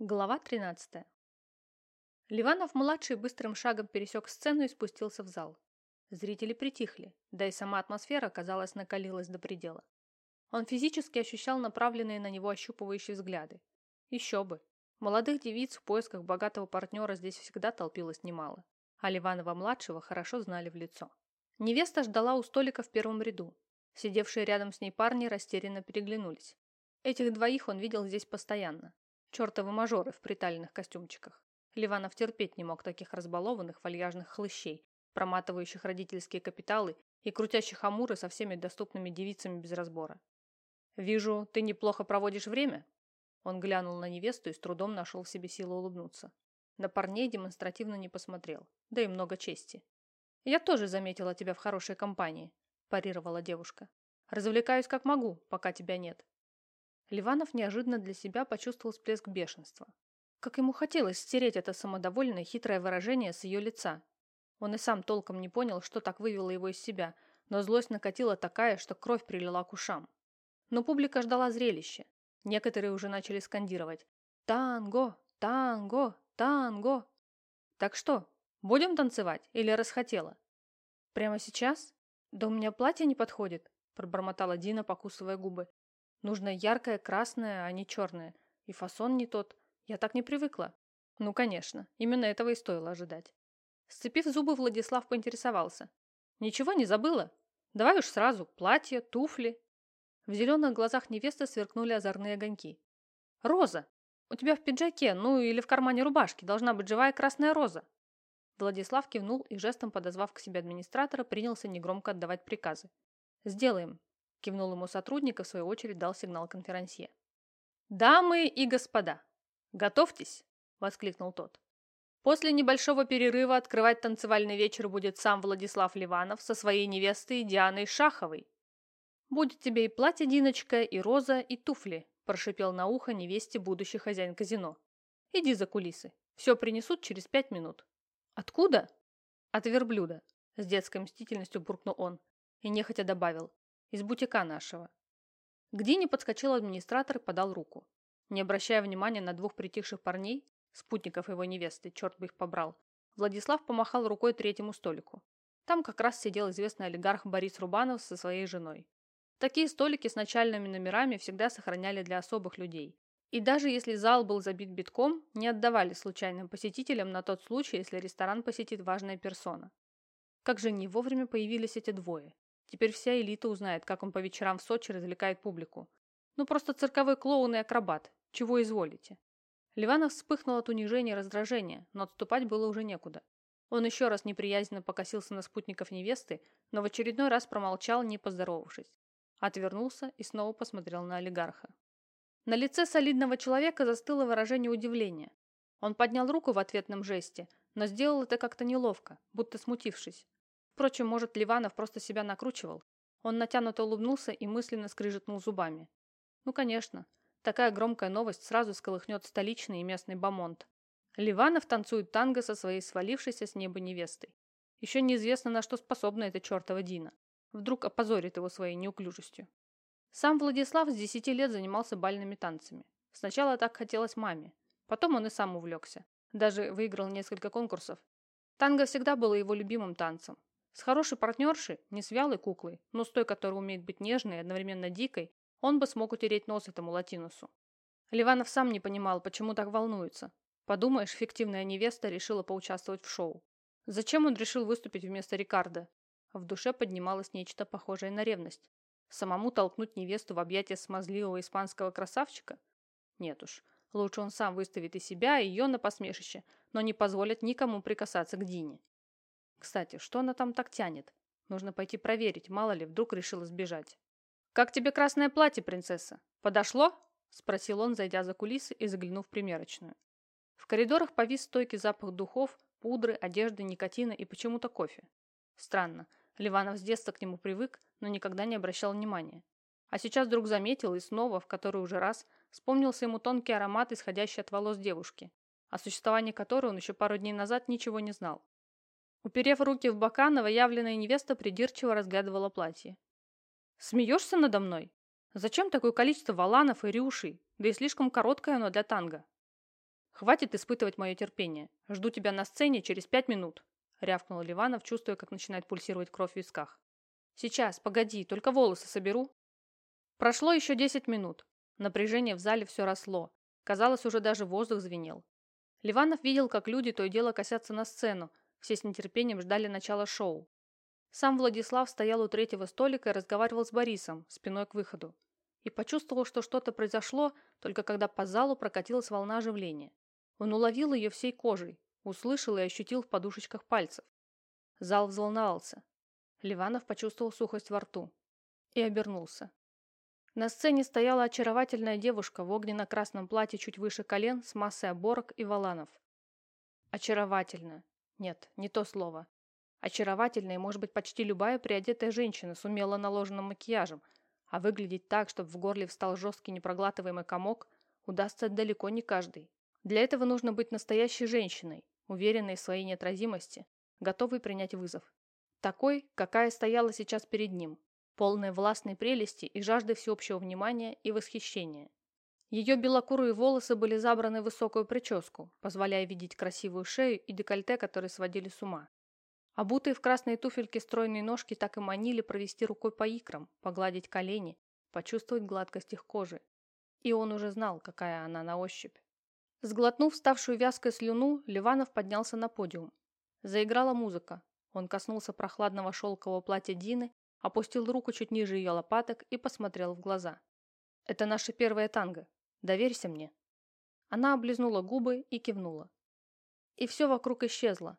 Глава 13. Ливанов-младший быстрым шагом пересек сцену и спустился в зал. Зрители притихли, да и сама атмосфера, казалось, накалилась до предела. Он физически ощущал направленные на него ощупывающие взгляды. Еще бы. Молодых девиц в поисках богатого партнера здесь всегда толпилось немало, а Ливанова-младшего хорошо знали в лицо. Невеста ждала у столика в первом ряду. Сидевшие рядом с ней парни растерянно переглянулись. Этих двоих он видел здесь постоянно. Чертовы мажоры в приталенных костюмчиках. Ливанов терпеть не мог таких разбалованных вальяжных хлыщей, проматывающих родительские капиталы и крутящих амуры со всеми доступными девицами без разбора. «Вижу, ты неплохо проводишь время?» Он глянул на невесту и с трудом нашел в себе силу улыбнуться. На парней демонстративно не посмотрел, да и много чести. «Я тоже заметила тебя в хорошей компании», – парировала девушка. «Развлекаюсь как могу, пока тебя нет. Ливанов неожиданно для себя почувствовал всплеск бешенства. Как ему хотелось стереть это самодовольное хитрое выражение с ее лица. Он и сам толком не понял, что так вывело его из себя, но злость накатила такая, что кровь прилила к ушам. Но публика ждала зрелища. Некоторые уже начали скандировать «Танго! Танго! Танго!» «Так что, будем танцевать или расхотела?» «Прямо сейчас? Да у меня платье не подходит», пробормотала Дина, покусывая губы. Нужно яркое красное, а не черное. И фасон не тот. Я так не привыкла. Ну, конечно, именно этого и стоило ожидать. Сцепив зубы, Владислав поинтересовался. Ничего не забыла? Давай уж сразу. Платье, туфли. В зеленых глазах невесты сверкнули озорные огоньки. «Роза! У тебя в пиджаке, ну или в кармане рубашки, должна быть живая красная роза!» Владислав кивнул и жестом, подозвав к себе администратора, принялся негромко отдавать приказы. «Сделаем. Кивнул ему сотрудник и в свою очередь дал сигнал конферансье. «Дамы и господа, готовьтесь!» – воскликнул тот. После небольшого перерыва открывать танцевальный вечер будет сам Владислав Ливанов со своей невестой Дианой Шаховой. «Будет тебе и платье, Диночка, и роза, и туфли», – прошипел на ухо невесте будущий хозяин казино. «Иди за кулисы. Все принесут через пять минут». «Откуда?» «От верблюда», – с детской мстительностью буркнул он и нехотя добавил. Из бутика нашего. К Дине подскочил администратор и подал руку. Не обращая внимания на двух притихших парней, спутников его невесты, черт бы их побрал, Владислав помахал рукой третьему столику. Там как раз сидел известный олигарх Борис Рубанов со своей женой. Такие столики с начальными номерами всегда сохраняли для особых людей. И даже если зал был забит битком, не отдавали случайным посетителям на тот случай, если ресторан посетит важная персона. Как же не вовремя появились эти двое. Теперь вся элита узнает, как он по вечерам в Сочи развлекает публику. Ну, просто цирковой клоун и акробат. Чего изволите? Ливанов вспыхнул от унижения и раздражения, но отступать было уже некуда. Он еще раз неприязненно покосился на спутников невесты, но в очередной раз промолчал, не поздоровавшись. Отвернулся и снова посмотрел на олигарха. На лице солидного человека застыло выражение удивления. Он поднял руку в ответном жесте, но сделал это как-то неловко, будто смутившись. Впрочем, может, Ливанов просто себя накручивал. Он натянуто улыбнулся и мысленно скрыжетнул зубами. Ну, конечно, такая громкая новость сразу сколыхнет столичный и местный бомонд. Ливанов танцует танго со своей свалившейся с неба невестой. Еще неизвестно, на что способна эта чертова Дина. Вдруг опозорит его своей неуклюжестью. Сам Владислав с десяти лет занимался бальными танцами. Сначала так хотелось маме. Потом он и сам увлекся. Даже выиграл несколько конкурсов. Танго всегда было его любимым танцем. С хорошей партнершей, не с вялой куклой, но с той, которая умеет быть нежной и одновременно дикой, он бы смог утереть нос этому латинусу. Ливанов сам не понимал, почему так волнуется. Подумаешь, фиктивная невеста решила поучаствовать в шоу. Зачем он решил выступить вместо Рикардо? В душе поднималось нечто похожее на ревность. Самому толкнуть невесту в объятия смазливого испанского красавчика? Нет уж, лучше он сам выставит и себя, и ее на посмешище, но не позволит никому прикасаться к Дине. Кстати, что она там так тянет? Нужно пойти проверить, мало ли, вдруг решила сбежать. «Как тебе красное платье, принцесса? Подошло?» – спросил он, зайдя за кулисы и заглянув в примерочную. В коридорах повис стойкий запах духов, пудры, одежды, никотина и почему-то кофе. Странно, Ливанов с детства к нему привык, но никогда не обращал внимания. А сейчас вдруг заметил и снова, в который уже раз, вспомнился ему тонкий аромат, исходящий от волос девушки, о существовании которой он еще пару дней назад ничего не знал. Уперев руки в бока, новоявленная невеста придирчиво разглядывала платье. «Смеешься надо мной? Зачем такое количество валанов и рюшей? Да и слишком короткое оно для танго». «Хватит испытывать мое терпение. Жду тебя на сцене через пять минут», — рявкнул Ливанов, чувствуя, как начинает пульсировать кровь в висках. «Сейчас, погоди, только волосы соберу». Прошло еще десять минут. Напряжение в зале все росло. Казалось, уже даже воздух звенел. Ливанов видел, как люди то и дело косятся на сцену, все с нетерпением ждали начала шоу. Сам Владислав стоял у третьего столика и разговаривал с Борисом, спиной к выходу. И почувствовал, что что-то произошло, только когда по залу прокатилась волна оживления. Он уловил ее всей кожей, услышал и ощутил в подушечках пальцев. Зал взволновался. Ливанов почувствовал сухость во рту и обернулся. На сцене стояла очаровательная девушка в огненно-красном платье чуть выше колен с массой оборок и валанов. Очаровательная. Нет, не то слово. Очаровательная может быть почти любая приодетая женщина с умело наложенным макияжем, а выглядеть так, чтобы в горле встал жесткий непроглатываемый комок, удастся далеко не каждый. Для этого нужно быть настоящей женщиной, уверенной в своей неотразимости, готовой принять вызов. Такой, какая стояла сейчас перед ним, полная властной прелести и жажды всеобщего внимания и восхищения. Ее белокурые волосы были забраны в высокую прическу, позволяя видеть красивую шею и декольте, которые сводили с ума. Обутые в красные туфельки стройные ножки так и манили провести рукой по икрам, погладить колени, почувствовать гладкость их кожи. И он уже знал, какая она на ощупь. Сглотнув ставшую вязкой слюну, Ливанов поднялся на подиум. Заиграла музыка. Он коснулся прохладного шелкового платья Дины опустил руку чуть ниже ее лопаток и посмотрел в глаза. «Это наше первое танго. Доверься мне». Она облизнула губы и кивнула. И все вокруг исчезло.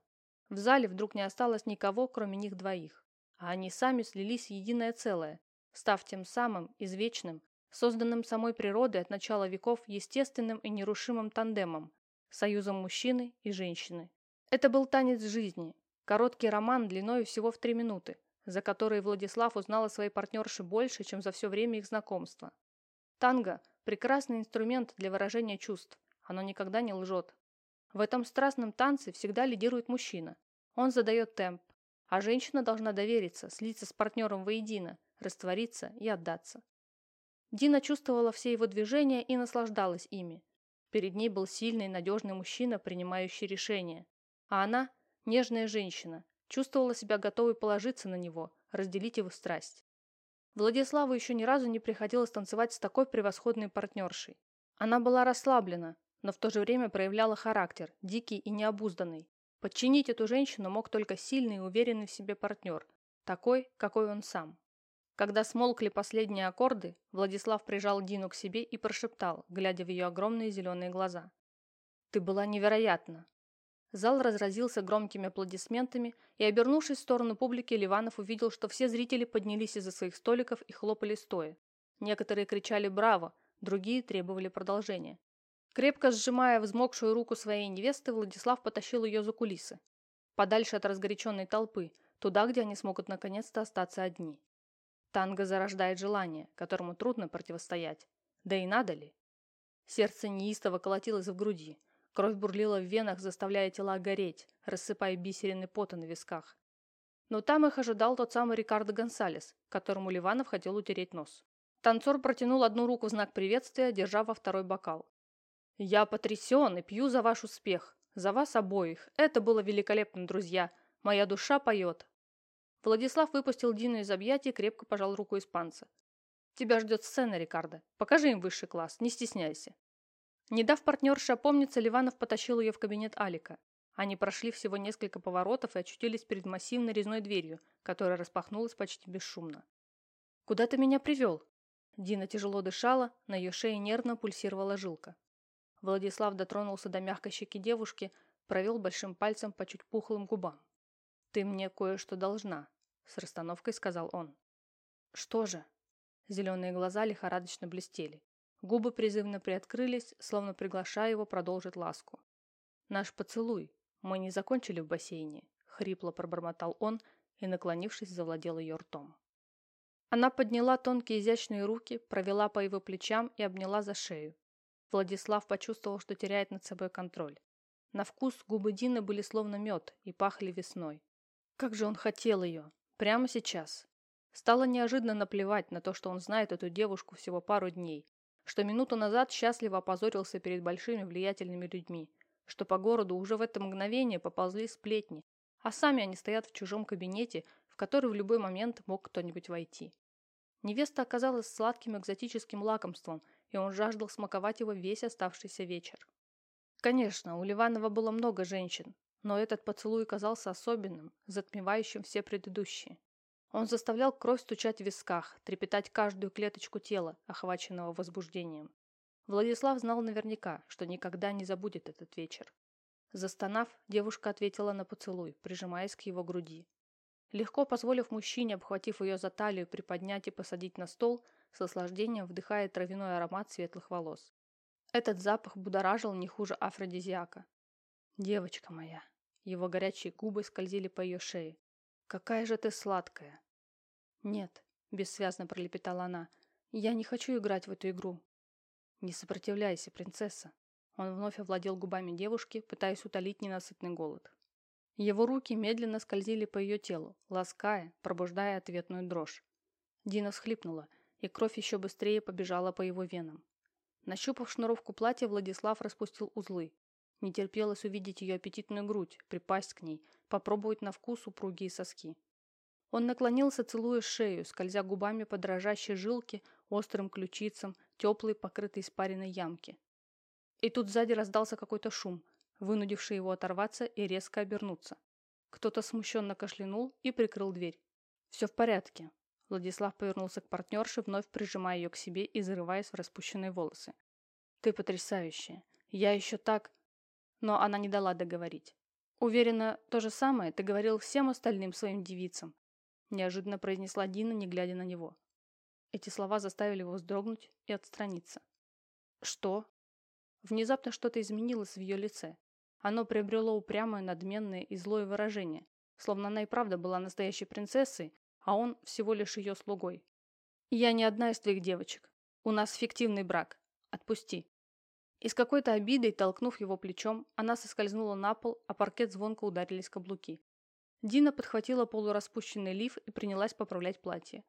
В зале вдруг не осталось никого, кроме них двоих. А они сами слились в единое целое, став тем самым извечным, созданным самой природой от начала веков естественным и нерушимым тандемом, союзом мужчины и женщины. Это был танец жизни, короткий роман длиной всего в три минуты, за которые Владислав узнал о своей партнерше больше, чем за все время их знакомства. Танго – прекрасный инструмент для выражения чувств, оно никогда не лжет. В этом страстном танце всегда лидирует мужчина. Он задает темп, а женщина должна довериться, слиться с партнером воедино, раствориться и отдаться. Дина чувствовала все его движения и наслаждалась ими. Перед ней был сильный, надежный мужчина, принимающий решения. А она – нежная женщина, Чувствовала себя готовой положиться на него, разделить его страсть. Владиславу еще ни разу не приходилось танцевать с такой превосходной партнершей. Она была расслаблена, но в то же время проявляла характер, дикий и необузданный. Подчинить эту женщину мог только сильный и уверенный в себе партнер, такой, какой он сам. Когда смолкли последние аккорды, Владислав прижал Дину к себе и прошептал, глядя в ее огромные зеленые глаза. «Ты была невероятна. Зал разразился громкими аплодисментами, и, обернувшись в сторону публики, Ливанов увидел, что все зрители поднялись из-за своих столиков и хлопали стоя. Некоторые кричали «Браво!», другие требовали продолжения. Крепко сжимая взмокшую руку своей невесты, Владислав потащил ее за кулисы. Подальше от разгоряченной толпы, туда, где они смогут наконец-то остаться одни. Танго зарождает желание, которому трудно противостоять. Да и надо ли? Сердце неистово колотилось в груди. Кровь бурлила в венах, заставляя тела гореть, рассыпая бисерины пота на висках. Но там их ожидал тот самый Рикардо Гонсалес, которому Ливанов хотел утереть нос. Танцор протянул одну руку в знак приветствия, держа во второй бокал. «Я потрясен и пью за ваш успех. За вас обоих. Это было великолепно, друзья. Моя душа поет». Владислав выпустил Дину из объятий и крепко пожал руку испанца. «Тебя ждет сцена, Рикардо. Покажи им высший класс, не стесняйся». Не дав партнерше опомниться, Ливанов потащил ее в кабинет Алика. Они прошли всего несколько поворотов и очутились перед массивной резной дверью, которая распахнулась почти бесшумно. «Куда ты меня привел?» Дина тяжело дышала, на ее шее нервно пульсировала жилка. Владислав дотронулся до мягкой щеки девушки, провел большим пальцем по чуть пухлым губам. «Ты мне кое-что должна», — с расстановкой сказал он. «Что же?» Зеленые глаза лихорадочно блестели. Губы призывно приоткрылись, словно приглашая его продолжить ласку. «Наш поцелуй. Мы не закончили в бассейне», — хрипло пробормотал он и, наклонившись, завладел ее ртом. Она подняла тонкие изящные руки, провела по его плечам и обняла за шею. Владислав почувствовал, что теряет над собой контроль. На вкус губы Дины были словно мед и пахли весной. Как же он хотел ее! Прямо сейчас! Стало неожиданно наплевать на то, что он знает эту девушку всего пару дней, что минуту назад счастливо опозорился перед большими влиятельными людьми, что по городу уже в это мгновение поползли сплетни, а сами они стоят в чужом кабинете, в который в любой момент мог кто-нибудь войти. Невеста оказалась сладким экзотическим лакомством, и он жаждал смаковать его весь оставшийся вечер. Конечно, у Ливанова было много женщин, но этот поцелуй казался особенным, затмевающим все предыдущие. Он заставлял кровь стучать в висках, трепетать каждую клеточку тела, охваченного возбуждением. Владислав знал наверняка, что никогда не забудет этот вечер. Застонав, девушка ответила на поцелуй, прижимаясь к его груди. Легко позволив мужчине, обхватив ее за талию, приподнять и посадить на стол, с наслаждением вдыхая травяной аромат светлых волос. Этот запах будоражил не хуже афродизиака. «Девочка моя!» Его горячие губы скользили по ее шее. «Какая же ты сладкая!» «Нет», — бессвязно пролепетала она, — «я не хочу играть в эту игру». «Не сопротивляйся, принцесса». Он вновь овладел губами девушки, пытаясь утолить ненасытный голод. Его руки медленно скользили по ее телу, лаская, пробуждая ответную дрожь. Дина всхлипнула, и кровь еще быстрее побежала по его венам. Нащупав шнуровку платья, Владислав распустил узлы. Не терпелось увидеть ее аппетитную грудь, припасть к ней, попробовать на вкус упругие соски. Он наклонился, целуя шею, скользя губами по дрожащей жилке, острым ключицам, теплой, покрытой испаренной ямки. И тут сзади раздался какой-то шум, вынудивший его оторваться и резко обернуться. Кто-то смущенно кашлянул и прикрыл дверь. «Все в порядке». Владислав повернулся к партнерше, вновь прижимая ее к себе и зарываясь в распущенные волосы. «Ты потрясающая. Я еще так...» Но она не дала договорить. «Уверена, то же самое ты говорил всем остальным своим девицам неожиданно произнесла Дина, не глядя на него. Эти слова заставили его вздрогнуть и отстраниться. «Что?» Внезапно что-то изменилось в ее лице. Оно приобрело упрямое, надменное и злое выражение, словно она и правда была настоящей принцессой, а он всего лишь ее слугой. «Я не одна из твоих девочек. У нас фиктивный брак. Отпусти». И с какой-то обидой, толкнув его плечом, она соскользнула на пол, а паркет звонко ударились каблуки. Дина подхватила полураспущенный лиф и принялась поправлять платье.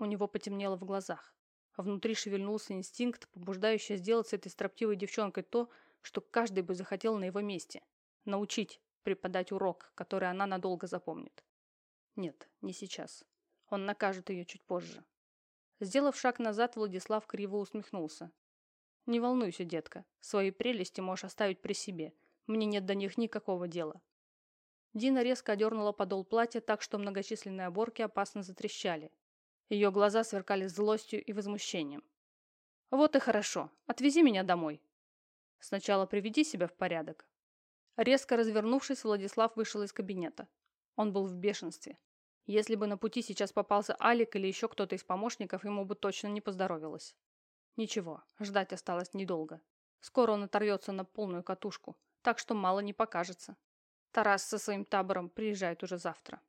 У него потемнело в глазах. А внутри шевельнулся инстинкт, побуждающий сделать с этой строптивой девчонкой то, что каждый бы захотел на его месте. Научить, преподать урок, который она надолго запомнит. Нет, не сейчас. Он накажет ее чуть позже. Сделав шаг назад, Владислав криво усмехнулся. «Не волнуйся, детка. Свои прелести можешь оставить при себе. Мне нет до них никакого дела. Дина резко одернула подол платья так, что многочисленные оборки опасно затрещали. Ее глаза сверкали злостью и возмущением. «Вот и хорошо. Отвези меня домой. Сначала приведи себя в порядок». Резко развернувшись, Владислав вышел из кабинета. Он был в бешенстве. Если бы на пути сейчас попался Алик или еще кто-то из помощников, ему бы точно не поздоровилось. Ничего, ждать осталось недолго. Скоро он оторвется на полную катушку, так что мало не покажется. Тарас со своим табором приезжает уже завтра.